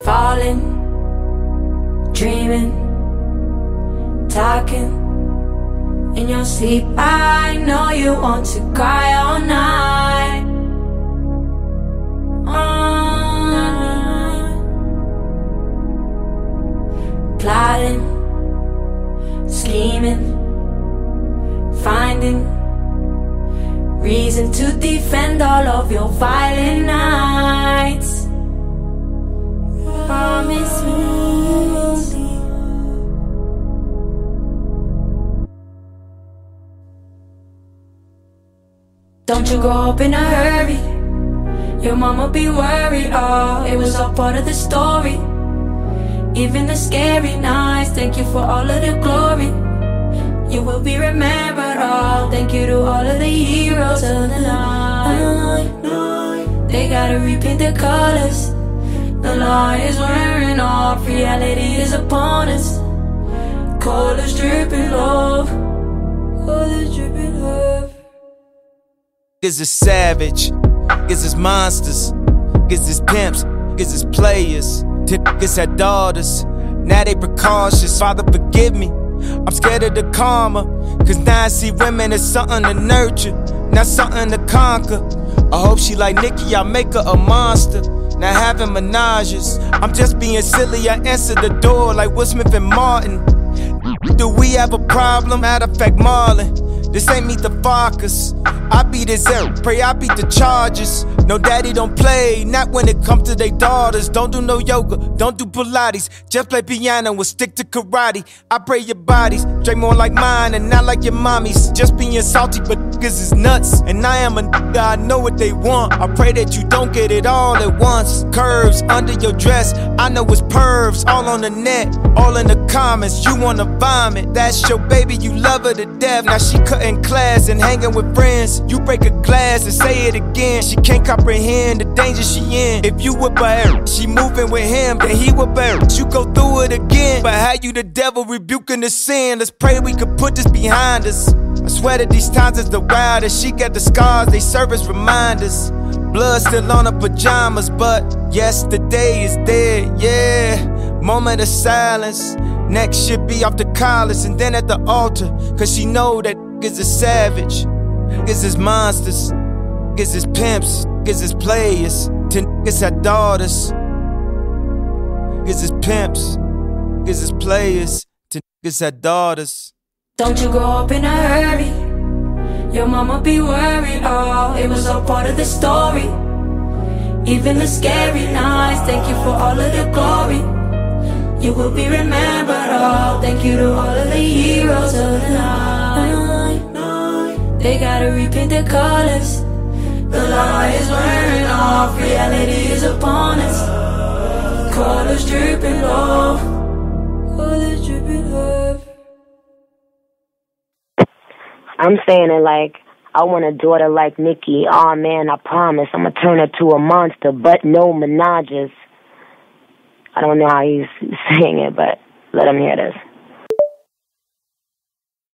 Falling, dreaming, talking in your sleep. I know you want to cry all night. All night. Plotting, scheming, finding reason to defend all of your violent Don't you grow up in a hurry. Your mama be worried. Oh, it was all part of the story. Even the scary nights. Thank you for all of the glory. You will be remembered. Oh, thank you to all of the heroes of the night. They gotta repaint the colors. The light is wearing off. Reality is upon us. Colors dripping love. Colors dripping love. Is is savage, is is monsters, is is pimps, is is players, is had daughters. Now they precautious, Father forgive me. I'm scared of the karma, cause now I see women as something to nurture, not something to conquer. I hope she like Nicki, I make her a monster. Now having menages, I'm just being silly. I answer the door like Will Smith and Martin. Do we have a problem? Matter of fact, Marlon. This ain't meet the Fockers. I beat his zero, pray I beat the charges. No daddy don't play, not when it comes to their daughters. Don't do no yoga, don't do Pilates. Just play piano and stick to karate. I pray your bodies drink more like mine and not like your mommy's. Just being salty, but niggas is nuts. And I am a nigga, I know what they want. I pray that you don't get it all at once. Curves under your dress, I know it's pervs. All on the net, all in the comments. You wanna vomit, that's your baby, you love her to death. Now she cutting class and hanging with friends. You break a glass and say it again. She can't comprehend the danger she in. If you whip her she moving with him, then he whip her. You go through it again. But how you the devil rebuking the sin? Let's pray we could put this behind us. I swear that these times is the wildest. She got the scars, they serve as reminders. Blood still on her pajamas, but yesterday is dead, yeah. Moment of silence. Next should be off the collars and then at the altar. Cause she know that is a savage. Niggas his monsters. Niggas his pimps. Niggas his players. Ten niggas had daughters. Is pimps. Niggas is players. Ten niggas had daughters. Don't you grow up in a hurry. Your mama be worried. Oh, it was all part of the story. Even the scary nights. Thank you for all of the glory. You will be remembered. Oh, thank you to all of the heroes of the night. They gotta repaint the colors. The light is wearing off. Reality is upon us. Colors dripping I'm saying it like I want a daughter like Nicki. Oh man, I promise I'm gonna turn her to a monster, but no menages. I don't know how he's saying it, but let him hear this.